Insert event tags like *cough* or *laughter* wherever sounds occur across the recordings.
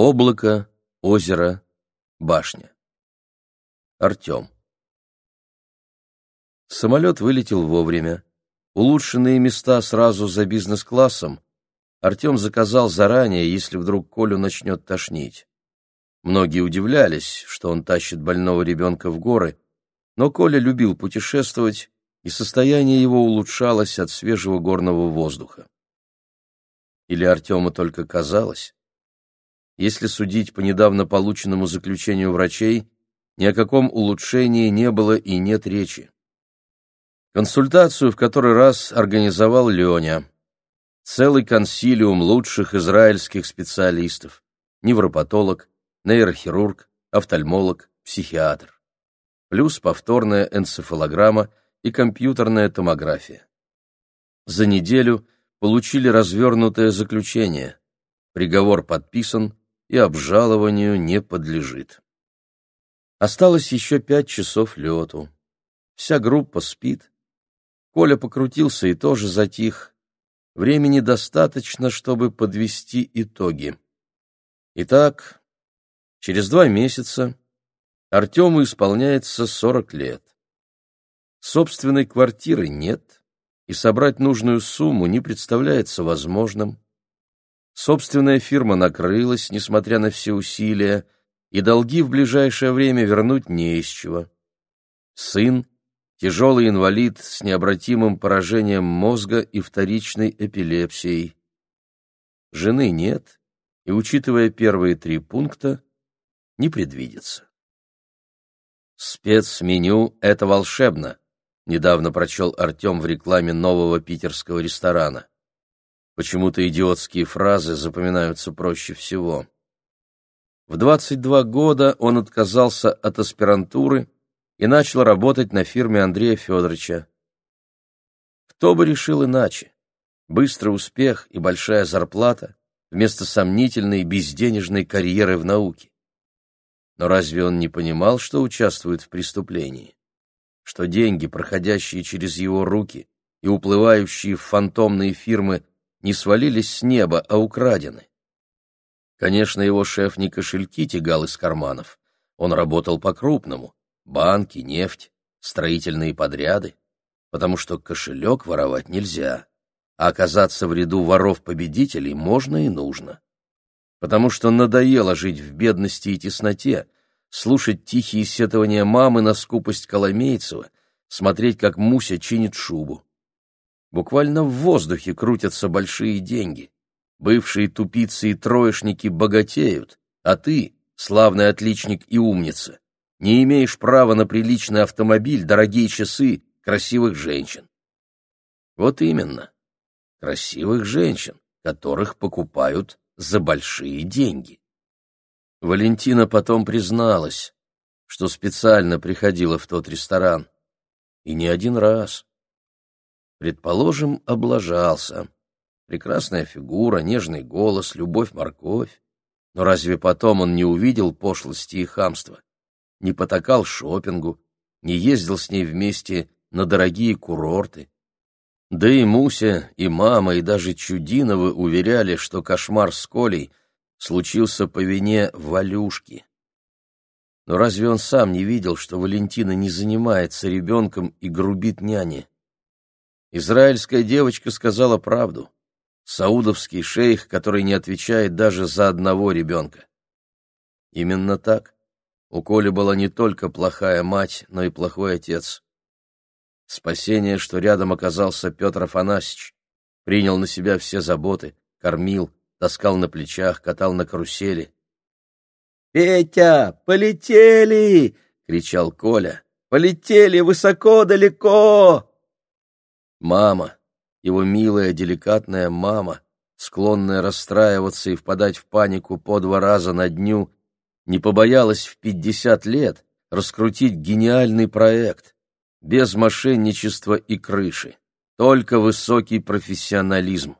Облако, озеро, башня. Артем. Самолет вылетел вовремя. Улучшенные места сразу за бизнес-классом Артем заказал заранее, если вдруг Колю начнет тошнить. Многие удивлялись, что он тащит больного ребенка в горы, но Коля любил путешествовать, и состояние его улучшалось от свежего горного воздуха. Или Артему только казалось? Если судить по недавно полученному заключению врачей, ни о каком улучшении не было и нет речи. Консультацию в который раз организовал Леня. Целый консилиум лучших израильских специалистов. Невропатолог, нейрохирург, офтальмолог, психиатр. Плюс повторная энцефалограмма и компьютерная томография. За неделю получили развернутое заключение. Приговор подписан и обжалованию не подлежит. Осталось еще пять часов лету. Вся группа спит. Коля покрутился и тоже затих. Времени достаточно, чтобы подвести итоги. Итак, через два месяца Артему исполняется сорок лет. Собственной квартиры нет, и собрать нужную сумму не представляется возможным. Собственная фирма накрылась, несмотря на все усилия, и долги в ближайшее время вернуть не из чего. Сын — тяжелый инвалид с необратимым поражением мозга и вторичной эпилепсией. Жены нет, и, учитывая первые три пункта, не предвидится. Спецменю — это волшебно, недавно прочел Артем в рекламе нового питерского ресторана. Почему-то идиотские фразы запоминаются проще всего. В 22 года он отказался от аспирантуры и начал работать на фирме Андрея Федоровича. Кто бы решил иначе? Быстрый успех и большая зарплата вместо сомнительной безденежной карьеры в науке. Но разве он не понимал, что участвует в преступлении? Что деньги, проходящие через его руки и уплывающие в фантомные фирмы, не свалились с неба, а украдены? Конечно, его шеф не кошельки тягал из карманов. Он работал по-крупному. Банки, нефть, строительные подряды. Потому что кошелек воровать нельзя. А оказаться в ряду воров-победителей можно и нужно. Потому что надоело жить в бедности и тесноте, слушать тихие сетования мамы на скупость Коломейцева, смотреть, как Муся чинит шубу. Буквально в воздухе крутятся большие деньги. Бывшие тупицы и троечники богатеют, а ты, славный отличник и умница, не имеешь права на приличный автомобиль, дорогие часы, красивых женщин. Вот именно, красивых женщин, которых покупают за большие деньги. Валентина потом призналась, что специально приходила в тот ресторан. И не один раз. Предположим, облажался. Прекрасная фигура, нежный голос, любовь-морковь. Но разве потом он не увидел пошлости и хамства? Не потакал шопингу, не ездил с ней вместе на дорогие курорты? Да и Муся, и мама, и даже Чудиновы уверяли, что кошмар с Колей случился по вине Валюшки. Но разве он сам не видел, что Валентина не занимается ребенком и грубит няне? Израильская девочка сказала правду саудовский шейх, который не отвечает даже за одного ребенка. Именно так. У Коли была не только плохая мать, но и плохой отец. Спасение, что рядом оказался Петр Афанасьевич, принял на себя все заботы, кормил, таскал на плечах, катал на карусели. «Петя, полетели!» — кричал Коля. «Полетели высоко-далеко!» Мама, его милая, деликатная мама, склонная расстраиваться и впадать в панику по два раза на дню, не побоялась в пятьдесят лет раскрутить гениальный проект, без мошенничества и крыши, только высокий профессионализм.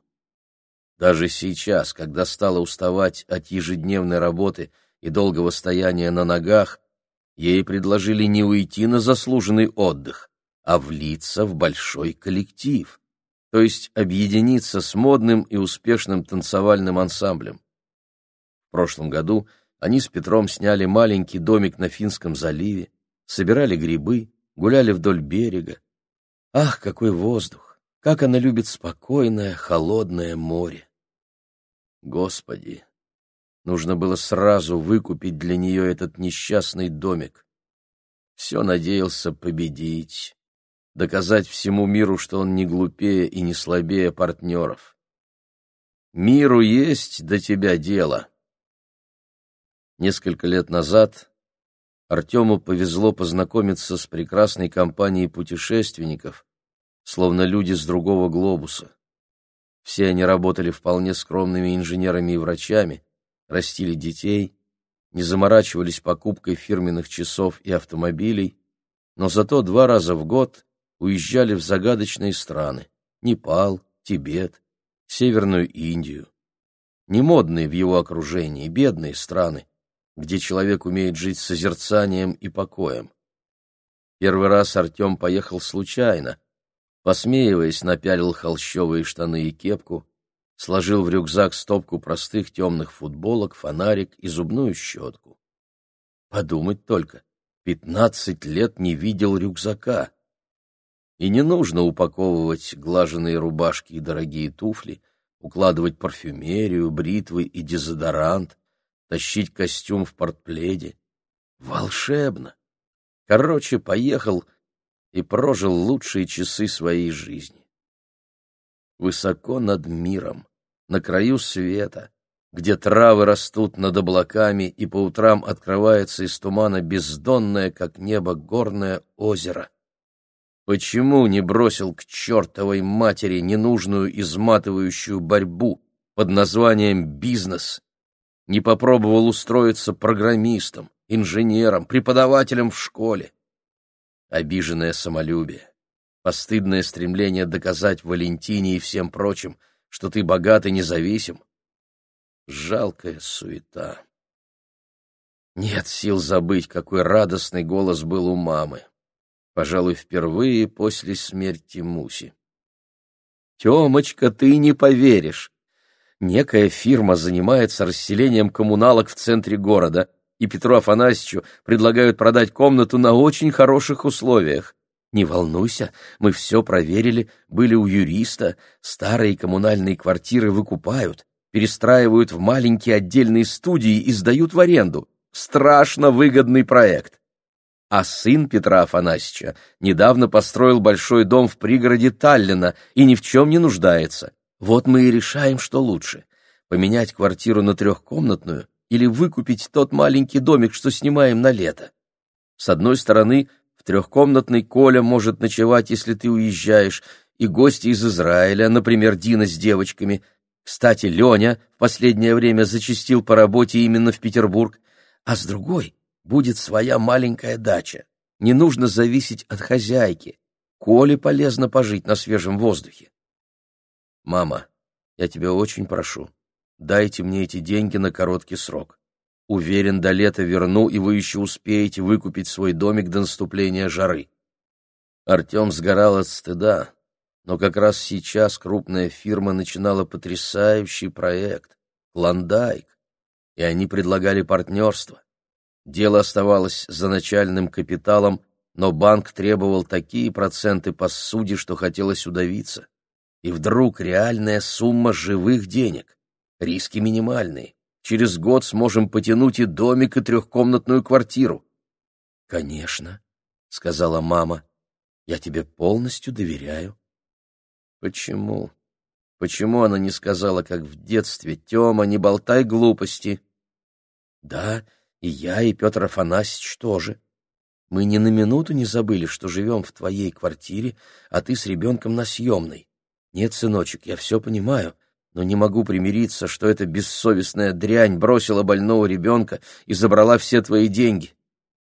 Даже сейчас, когда стала уставать от ежедневной работы и долгого стояния на ногах, ей предложили не уйти на заслуженный отдых, а влиться в большой коллектив то есть объединиться с модным и успешным танцевальным ансамблем. В прошлом году они с Петром сняли маленький домик на Финском заливе, собирали грибы, гуляли вдоль берега. Ах, какой воздух! Как она любит спокойное, холодное море! Господи! Нужно было сразу выкупить для нее этот несчастный домик. Все надеялся победить, доказать всему миру, что он не глупее и не слабее партнеров. Миру есть до тебя дело. Несколько лет назад Артему повезло познакомиться с прекрасной компанией путешественников, словно люди с другого глобуса. Все они работали вполне скромными инженерами и врачами, растили детей, не заморачивались покупкой фирменных часов и автомобилей, но зато два раза в год уезжали в загадочные страны — Непал, Тибет, Северную Индию. Немодные в его окружении, бедные страны, где человек умеет жить созерцанием и покоем. Первый раз Артем поехал случайно, посмеиваясь, напялил холщовые штаны и кепку, сложил в рюкзак стопку простых темных футболок, фонарик и зубную щетку. Подумать только, пятнадцать лет не видел рюкзака. И не нужно упаковывать глаженные рубашки и дорогие туфли, укладывать парфюмерию, бритвы и дезодорант, тащить костюм в портпледе. Волшебно! Короче, поехал и прожил лучшие часы своей жизни. Высоко над миром, на краю света, где травы растут над облаками и по утрам открывается из тумана бездонное, как небо, горное озеро. Почему не бросил к чертовой матери ненужную изматывающую борьбу под названием «бизнес»? не попробовал устроиться программистом, инженером, преподавателем в школе. Обиженное самолюбие, постыдное стремление доказать Валентине и всем прочим, что ты богат и независим. Жалкая суета. Нет сил забыть, какой радостный голос был у мамы. Пожалуй, впервые после смерти Муси. «Темочка, ты не поверишь!» некая фирма занимается расселением коммуналок в центре города, и Петру Афанасьевичу предлагают продать комнату на очень хороших условиях. Не волнуйся, мы все проверили, были у юриста, старые коммунальные квартиры выкупают, перестраивают в маленькие отдельные студии и сдают в аренду. Страшно выгодный проект. А сын Петра Афанасьевича недавно построил большой дом в пригороде Таллина и ни в чем не нуждается. Вот мы и решаем, что лучше — поменять квартиру на трехкомнатную или выкупить тот маленький домик, что снимаем на лето. С одной стороны, в трехкомнатной Коля может ночевать, если ты уезжаешь, и гости из Израиля, например, Дина с девочками. Кстати, Леня в последнее время зачастил по работе именно в Петербург. А с другой будет своя маленькая дача. Не нужно зависеть от хозяйки. Коле полезно пожить на свежем воздухе. «Мама, я тебя очень прошу, дайте мне эти деньги на короткий срок. Уверен, до лета верну, и вы еще успеете выкупить свой домик до наступления жары». Артем сгорал от стыда, но как раз сейчас крупная фирма начинала потрясающий проект — «Клондайк», и они предлагали партнерство. Дело оставалось за начальным капиталом, но банк требовал такие проценты по суде, что хотелось удавиться. И вдруг реальная сумма живых денег. Риски минимальные. Через год сможем потянуть и домик, и трехкомнатную квартиру. — Конечно, — сказала мама, — я тебе полностью доверяю. — Почему? Почему она не сказала, как в детстве, Тёма, не болтай глупости? — Да, и я, и Петр Афанасьевич тоже. Мы ни на минуту не забыли, что живем в твоей квартире, а ты с ребенком на съемной. Нет, сыночек, я все понимаю, но не могу примириться, что эта бессовестная дрянь бросила больного ребенка и забрала все твои деньги.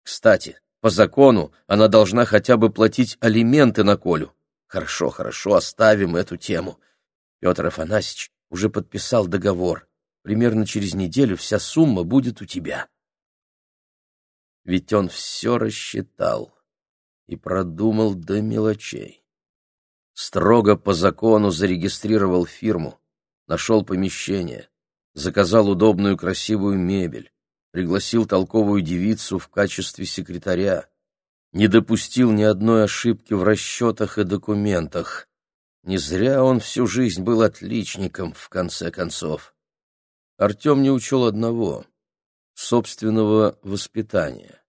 Кстати, по закону она должна хотя бы платить алименты на Колю. Хорошо, хорошо, оставим эту тему. Петр Афанасьевич уже подписал договор. Примерно через неделю вся сумма будет у тебя. Ведь он все рассчитал и продумал до мелочей строго по закону зарегистрировал фирму, нашел помещение, заказал удобную красивую мебель, пригласил толковую девицу в качестве секретаря, не допустил ни одной ошибки в расчетах и документах. Не зря он всю жизнь был отличником, в конце концов. Артем не учел одного — собственного воспитания.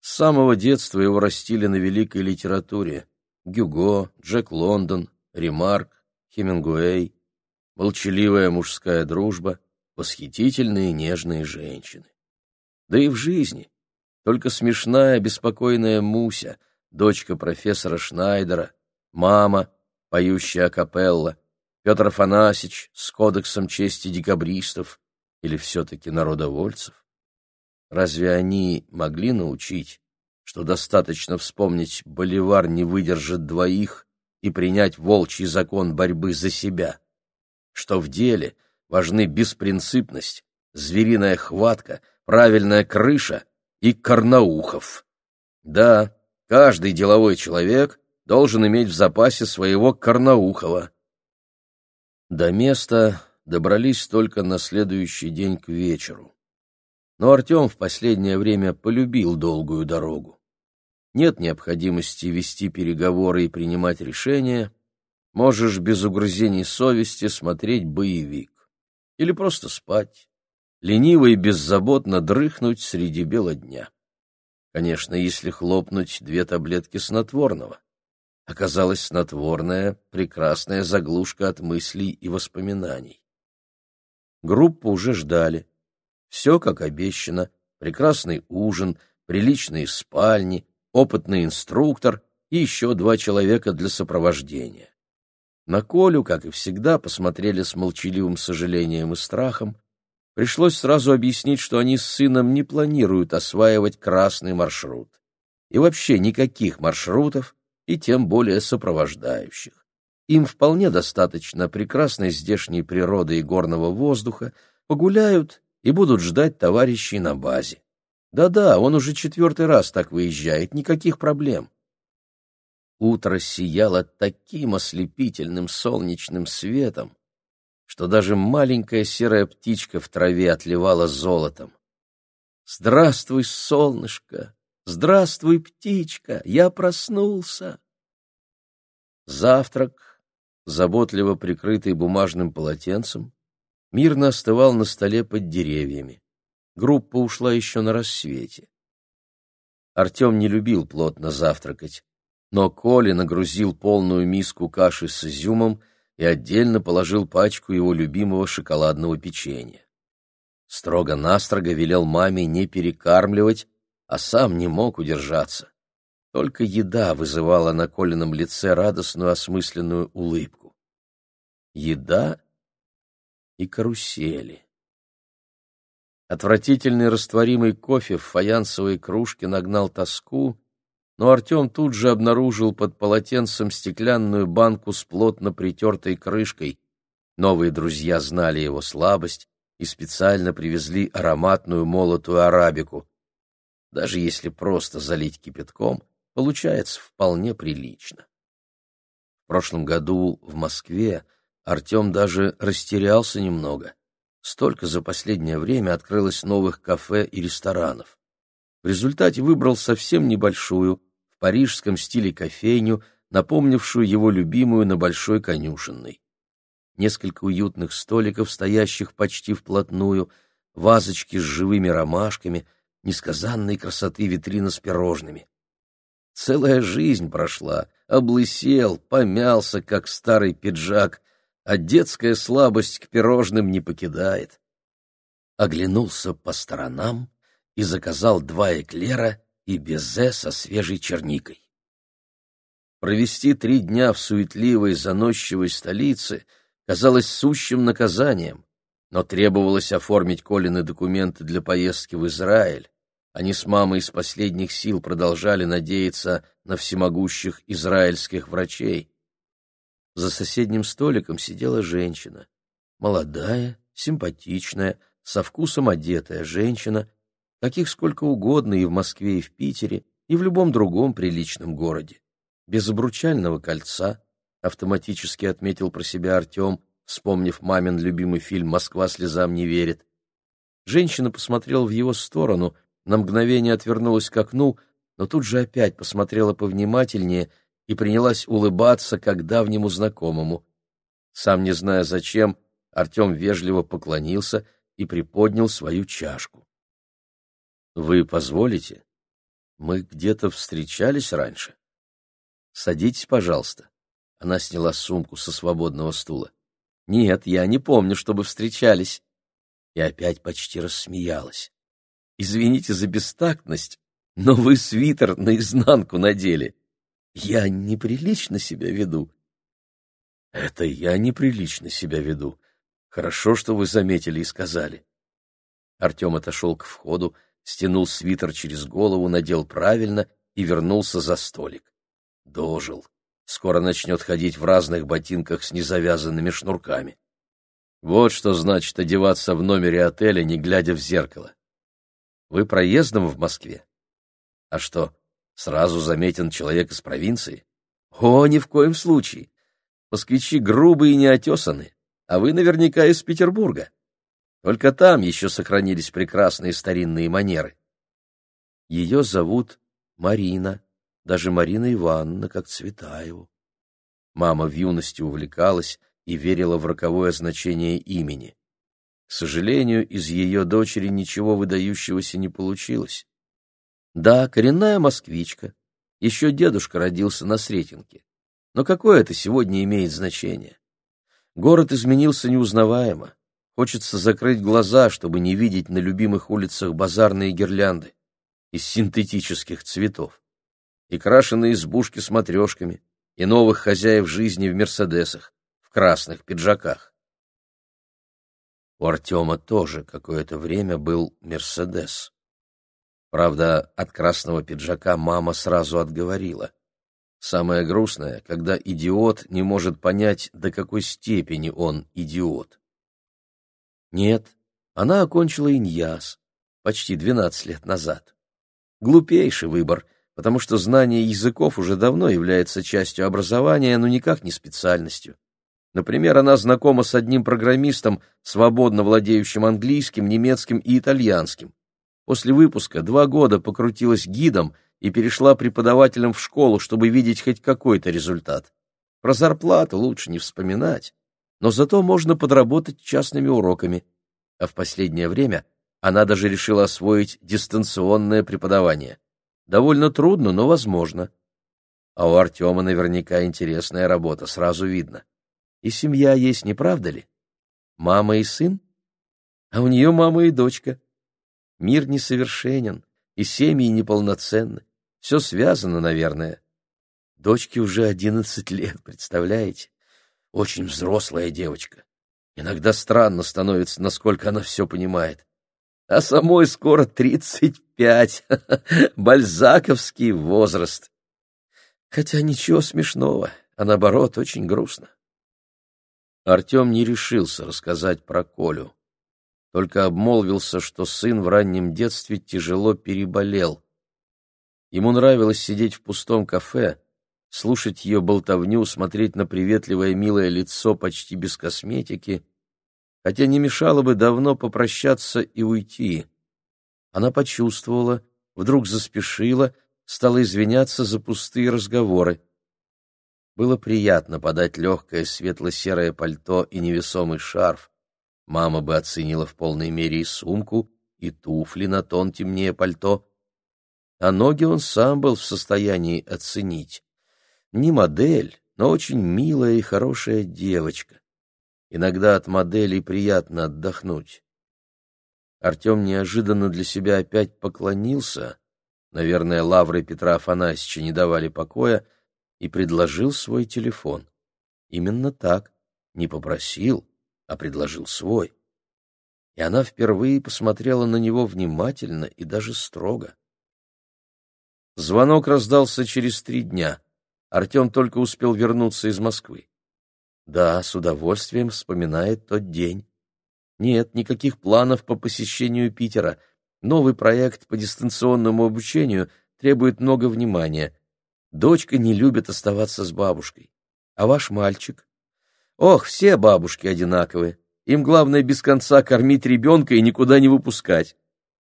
С самого детства его растили на великой литературе — Гюго, Джек Лондон, Ремарк, Хемингуэй, молчаливая мужская дружба, восхитительные нежные женщины. Да и в жизни. Только смешная, беспокойная Муся, дочка профессора Шнайдера, мама, поющая акапелла, Петр Афанасьич с кодексом чести декабристов или все-таки народовольцев? Разве они могли научить, что достаточно вспомнить «Боливар не выдержит двоих» и принять волчий закон борьбы за себя? Что в деле важны беспринципность, звериная хватка, правильная крыша и Карнаухов. Да, каждый деловой человек должен иметь в запасе своего Карнаухова. До места добрались только на следующий день к вечеру. Но Артем в последнее время полюбил долгую дорогу. Нет необходимости вести переговоры и принимать решения. Можешь без угрызений совести смотреть боевик. Или просто спать лениво и беззаботно дрыхнуть среди бела дня. Конечно, если хлопнуть две таблетки снотворного. Оказалось, снотворная — прекрасная заглушка от мыслей и воспоминаний. Группу уже ждали. Все, как обещано, прекрасный ужин, приличные спальни, опытный инструктор и еще два человека для сопровождения. На Колю, как и всегда, посмотрели с молчаливым сожалением и страхом, Пришлось сразу объяснить, что они с сыном не планируют осваивать красный маршрут. И вообще никаких маршрутов, и тем более сопровождающих. Им вполне достаточно прекрасной здешней природы и горного воздуха, погуляют и будут ждать товарищей на базе. Да-да, он уже четвертый раз так выезжает, никаких проблем. Утро сияло таким ослепительным солнечным светом, что даже маленькая серая птичка в траве отливала золотом. «Здравствуй, солнышко! Здравствуй, птичка! Я проснулся!» Завтрак, заботливо прикрытый бумажным полотенцем, мирно остывал на столе под деревьями. Группа ушла еще на рассвете. Артем не любил плотно завтракать, но Коля нагрузил полную миску каши с изюмом и отдельно положил пачку его любимого шоколадного печенья. Строго-настрого велел маме не перекармливать, а сам не мог удержаться. Только еда вызывала на Колином лице радостную осмысленную улыбку. Еда и карусели. Отвратительный растворимый кофе в фаянсовой кружке нагнал тоску, но Артем тут же обнаружил под полотенцем стеклянную банку с плотно притертой крышкой. Новые друзья знали его слабость и специально привезли ароматную молотую арабику. Даже если просто залить кипятком, получается вполне прилично. В прошлом году в Москве Артем даже растерялся немного. Столько за последнее время открылось новых кафе и ресторанов. В результате выбрал совсем небольшую, парижском стиле кофейню, напомнившую его любимую на Большой конюшенной. Несколько уютных столиков, стоящих почти вплотную, вазочки с живыми ромашками, несказанной красоты витрина с пирожными. Целая жизнь прошла, облысел, помялся, как старый пиджак, а детская слабость к пирожным не покидает. Оглянулся по сторонам и заказал два эклера и безе со свежей черникой. Провести три дня в суетливой, заносчивой столице казалось сущим наказанием, но требовалось оформить Колины документы для поездки в Израиль. Они с мамой из последних сил продолжали надеяться на всемогущих израильских врачей. За соседним столиком сидела женщина. Молодая, симпатичная, со вкусом одетая женщина, Таких сколько угодно и в Москве, и в Питере, и в любом другом приличном городе. Без обручального кольца, автоматически отметил про себя Артем, вспомнив мамин любимый фильм «Москва слезам не верит». Женщина посмотрела в его сторону, на мгновение отвернулась к окну, но тут же опять посмотрела повнимательнее и принялась улыбаться как давнему знакомому. Сам не зная зачем, Артем вежливо поклонился и приподнял свою чашку. «Вы позволите? Мы где-то встречались раньше? Садитесь, пожалуйста». Она сняла сумку со свободного стула. «Нет, я не помню, чтобы встречались». И опять почти рассмеялась. «Извините за бестактность, но вы свитер наизнанку надели. Я неприлично себя веду». «Это я неприлично себя веду. Хорошо, что вы заметили и сказали». Артем отошел к входу, стянул свитер через голову, надел правильно и вернулся за столик. Дожил. Скоро начнет ходить в разных ботинках с незавязанными шнурками. Вот что значит одеваться в номере отеля, не глядя в зеркало. Вы проездом в Москве? А что, сразу заметен человек из провинции? О, ни в коем случае. Москвичи грубые и неотесаны, а вы наверняка из Петербурга. Только там еще сохранились прекрасные старинные манеры. Ее зовут Марина, даже Марина Ивановна, как Цветаеву. Мама в юности увлекалась и верила в роковое значение имени. К сожалению, из ее дочери ничего выдающегося не получилось. Да, коренная москвичка. Еще дедушка родился на Сретенке. Но какое это сегодня имеет значение? Город изменился неузнаваемо. Хочется закрыть глаза, чтобы не видеть на любимых улицах базарные гирлянды из синтетических цветов и крашеные избушки с матрешками, и новых хозяев жизни в «Мерседесах», в красных пиджаках. У Артема тоже какое-то время был «Мерседес». Правда, от красного пиджака мама сразу отговорила. Самое грустное, когда идиот не может понять, до какой степени он идиот. Нет, она окончила иньяс почти двенадцать лет назад. Глупейший выбор — потому что знание языков уже давно является частью образования, но никак не специальностью. Например, она знакома с одним программистом, свободно владеющим английским, немецким и итальянским. После выпуска два года покрутилась гидом и перешла преподавателем в школу, чтобы видеть хоть какой-то результат. Про зарплату лучше не вспоминать, но зато можно подработать частными уроками. А в последнее время она даже решила освоить дистанционное преподавание. Довольно трудно, но возможно. А у Артема наверняка интересная работа, сразу видно. И семья есть, не правда ли? Мама и сын? А у нее мама и дочка. Мир несовершенен, и семьи неполноценны. Все связано, наверное. Дочке уже одиннадцать лет, представляете? Очень взрослая девочка. Иногда странно становится, насколько она все понимает а самой скоро тридцать пять. *laughs* Бальзаковский возраст. Хотя ничего смешного, а наоборот, очень грустно. Артем не решился рассказать про Колю. Только обмолвился, что сын в раннем детстве тяжело переболел. Ему нравилось сидеть в пустом кафе, слушать ее болтовню, смотреть на приветливое милое лицо почти без косметики — хотя не мешало бы давно попрощаться и уйти. Она почувствовала, вдруг заспешила, стала извиняться за пустые разговоры. Было приятно подать легкое светло-серое пальто и невесомый шарф. Мама бы оценила в полной мере и сумку, и туфли на тон темнее пальто. А ноги он сам был в состоянии оценить. Не модель, но очень милая и хорошая девочка. Иногда от моделей приятно отдохнуть. Артем неожиданно для себя опять поклонился, наверное, лавры Петра Афанасьевича не давали покоя, и предложил свой телефон. Именно так, не попросил, а предложил свой. И она впервые посмотрела на него внимательно и даже строго. Звонок раздался через три дня. Артем только успел вернуться из Москвы. Да, с удовольствием вспоминает тот день. Нет, никаких планов по посещению Питера. Новый проект по дистанционному обучению требует много внимания. Дочка не любит оставаться с бабушкой. А ваш мальчик? Ох, все бабушки одинаковые. Им главное без конца кормить ребенка и никуда не выпускать.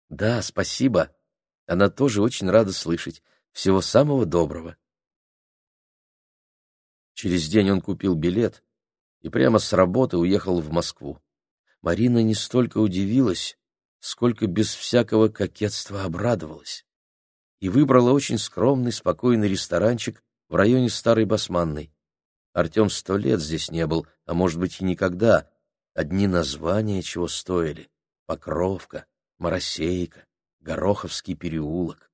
Да, спасибо. Она тоже очень рада слышать. Всего самого доброго. Через день он купил билет и прямо с работы уехал в Москву. Марина не столько удивилась, сколько без всякого кокетства обрадовалась. И выбрала очень скромный, спокойный ресторанчик в районе Старой Басманной. Артем сто лет здесь не был, а может быть и никогда. Одни названия чего стоили — Покровка, Моросейка, Гороховский переулок.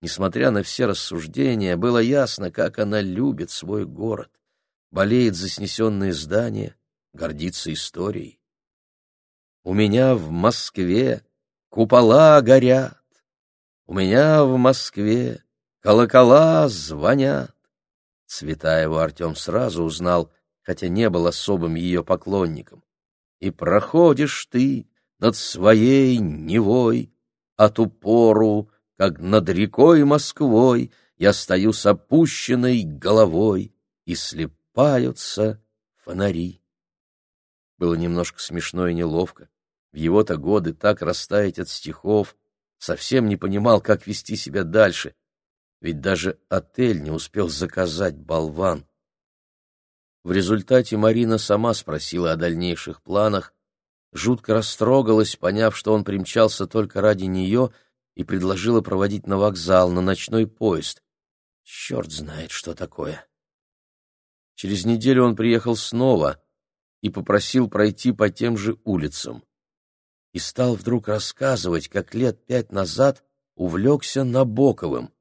Несмотря на все рассуждения, было ясно, как она любит свой город, болеет за снесенные здания, гордится историей. У меня в Москве купола горят, у меня в Москве колокола звонят. Цветаева Артем сразу узнал, хотя не был особым ее поклонником. И проходишь ты над своей Невой, а ту пору, как над рекой Москвой, я стою с опущенной головой, и слепаются фонари. Было немножко смешно и неловко. В его-то годы так растаять от стихов, совсем не понимал, как вести себя дальше, ведь даже отель не успел заказать болван. В результате Марина сама спросила о дальнейших планах, жутко растрогалась, поняв, что он примчался только ради нее, и предложила проводить на вокзал, на ночной поезд. Черт знает, что такое. Через неделю он приехал снова и попросил пройти по тем же улицам. И стал вдруг рассказывать, как лет пять назад увлекся Набоковым.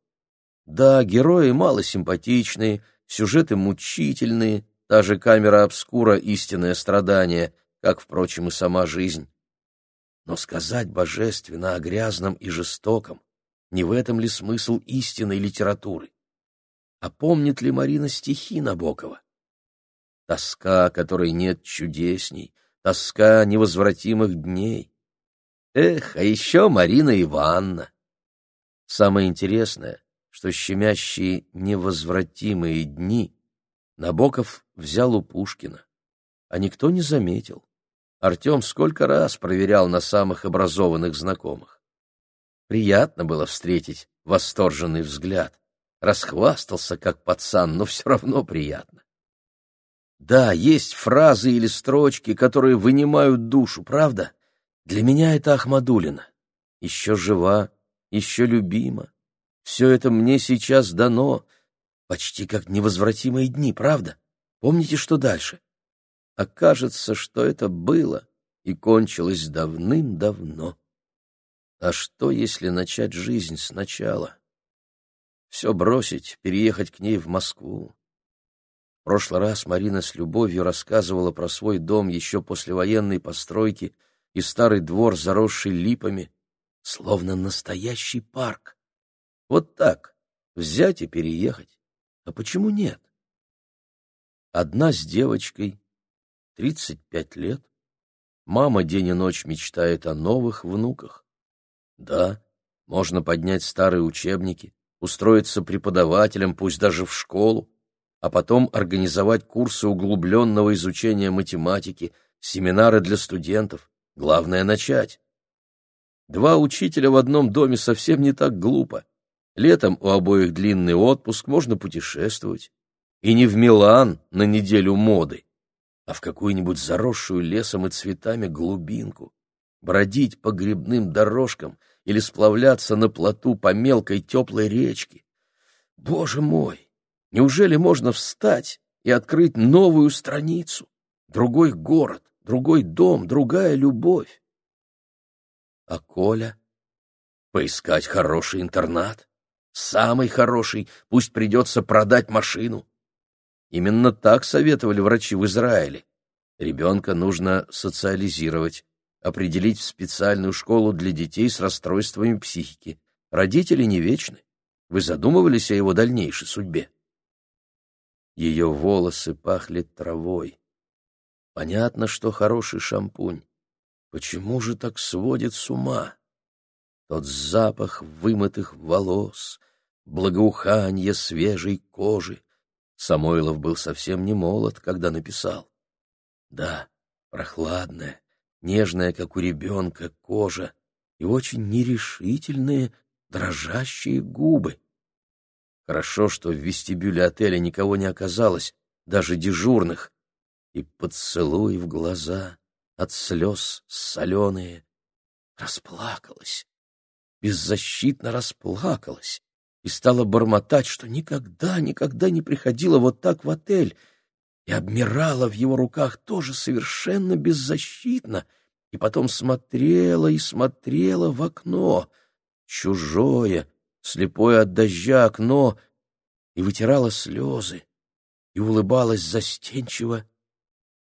Да, герои малосимпатичные, сюжеты мучительные, та же камера обскура истинное страдание, как, впрочем, и сама жизнь. Но сказать божественно о грязном и жестоком, не в этом ли смысл истинной литературы? А помнит ли Марина стихи Набокова? Тоска, которой нет чудесней, тоска невозвратимых дней. Эх, а еще Марина Ивановна! Самое интересное, что щемящие невозвратимые дни Набоков взял у Пушкина, а никто не заметил. Артем сколько раз проверял на самых образованных знакомых. Приятно было встретить восторженный взгляд. Расхвастался, как пацан, но все равно приятно. Да, есть фразы или строчки, которые вынимают душу, правда? Для меня это Ахмадулина. Еще жива, еще любима, все это мне сейчас дано, почти как невозвратимые дни, правда? Помните, что дальше? Окажется, что это было и кончилось давным-давно. А что, если начать жизнь сначала? Все бросить, переехать к ней в Москву. В прошлый раз Марина с любовью рассказывала про свой дом еще после военной постройки и старый двор, заросший липами, словно настоящий парк. Вот так, взять и переехать. А почему нет? Одна с девочкой, тридцать пять лет. Мама день и ночь мечтает о новых внуках. Да, можно поднять старые учебники, устроиться преподавателем, пусть даже в школу, а потом организовать курсы углубленного изучения математики, семинары для студентов. Главное — начать. Два учителя в одном доме совсем не так глупо. Летом у обоих длинный отпуск, можно путешествовать. И не в Милан на неделю моды, а в какую-нибудь заросшую лесом и цветами глубинку, бродить по грибным дорожкам или сплавляться на плоту по мелкой теплой речке. Боже мой, неужели можно встать и открыть новую страницу, другой город, другой дом, другая любовь? А Коля? Поискать хороший интернат? Самый хороший, пусть придется продать машину. Именно так советовали врачи в Израиле. Ребенка нужно социализировать, определить в специальную школу для детей с расстройствами психики. Родители не вечны. Вы задумывались о его дальнейшей судьбе? Ее волосы пахли травой. Понятно, что хороший шампунь. Почему же так сводит с ума? Тот запах вымытых волос, благоуханье свежей кожи. Самойлов был совсем не молод, когда написал. Да, прохладная, нежная, как у ребенка, кожа и очень нерешительные, дрожащие губы. Хорошо, что в вестибюле отеля никого не оказалось, даже дежурных. И поцелуй в глаза, от слез соленые. Расплакалась, беззащитно расплакалась и стала бормотать, что никогда, никогда не приходила вот так в отель и обмирала в его руках тоже совершенно беззащитно, и потом смотрела и смотрела в окно, чужое, слепое от дождя окно, и вытирала слезы, и улыбалась застенчиво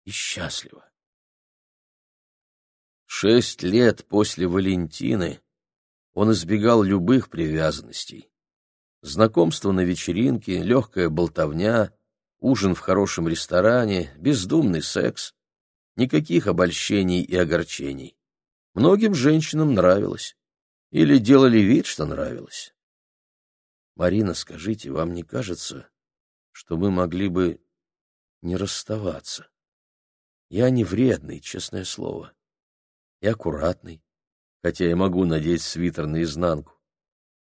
и счастливо. Шесть лет после Валентины он избегал любых привязанностей. Знакомство на вечеринке, легкая болтовня, ужин в хорошем ресторане, бездумный секс. Никаких обольщений и огорчений. Многим женщинам нравилось. Или делали вид, что нравилось. Марина, скажите, вам не кажется, что мы могли бы не расставаться? Я не вредный, честное слово. И аккуратный, хотя я могу надеть свитер наизнанку.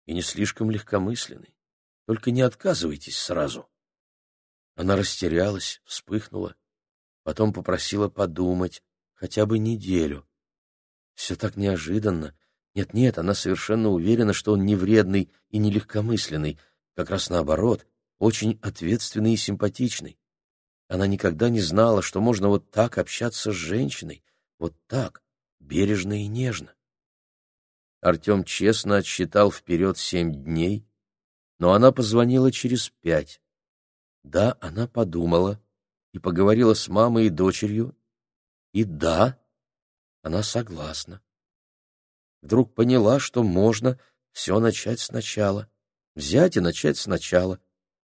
И не слишком легкомысленный. Только не отказывайтесь сразу. Она растерялась, вспыхнула, потом попросила подумать хотя бы неделю. Все так неожиданно, нет-нет, она совершенно уверена, что он не вредный и не легкомысленный, как раз наоборот, очень ответственный и симпатичный. Она никогда не знала, что можно вот так общаться с женщиной, вот так, бережно и нежно. Артем честно отсчитал вперед семь дней, но она позвонила через пять. Да, она подумала и поговорила с мамой и дочерью, и да, она согласна вдруг поняла, что можно все начать сначала, взять и начать сначала,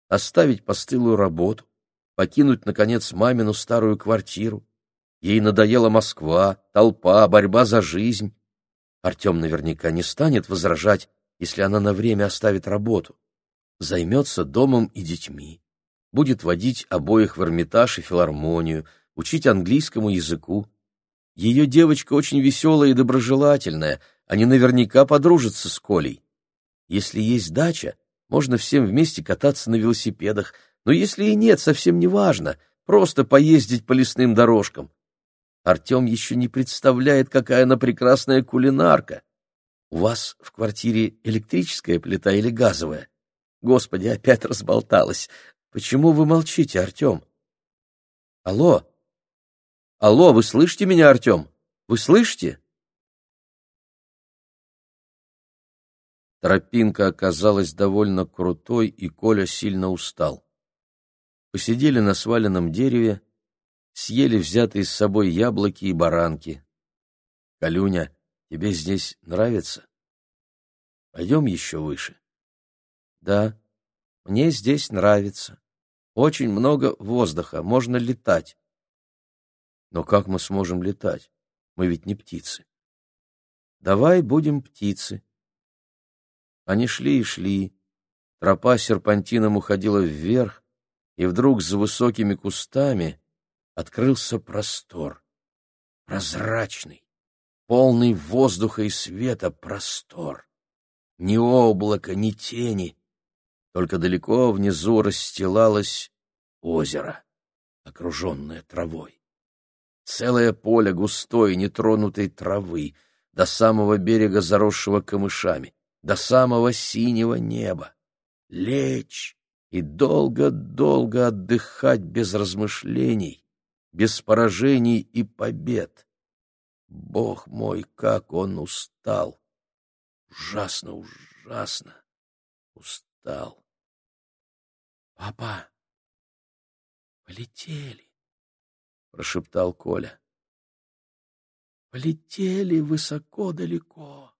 оставить постылую работу, покинуть, наконец, мамину старую квартиру. Ей надоела Москва, толпа, борьба за жизнь. Артем наверняка не станет возражать, если она на время оставит работу. Займется домом и детьми, будет водить обоих в Эрмитаж и филармонию, учить английскому языку. Ее девочка очень веселая и доброжелательная, они наверняка подружатся с Колей. Если есть дача, можно всем вместе кататься на велосипедах, но если и нет, совсем не важно, просто поездить по лесным дорожкам. Артем еще не представляет, какая она прекрасная кулинарка. У вас в квартире электрическая плита или газовая? Господи, опять разболталась. Почему вы молчите, Артем? Алло? Алло, вы слышите меня, Артем? Вы слышите? Тропинка оказалась довольно крутой, и Коля сильно устал. Посидели на сваленном дереве, съели взятые с собой яблоки и баранки. — Калюня, тебе здесь нравится? Пойдем еще выше. — Да, мне здесь нравится. Очень много воздуха, можно летать. Но как мы сможем летать? Мы ведь не птицы. Давай будем птицы, они шли и шли. Тропа серпантином уходила вверх, и вдруг за высокими кустами открылся простор. Прозрачный, полный воздуха и света простор. Ни облака, ни тени. Только далеко внизу расстилалось озеро, окруженное травой. Целое поле густой, нетронутой травы, до самого берега, заросшего камышами до самого синего неба, лечь и долго-долго отдыхать без размышлений, без поражений и побед. Бог мой, как он устал! Ужасно, ужасно устал. — Папа, полетели, — прошептал Коля. — Полетели высоко-далеко.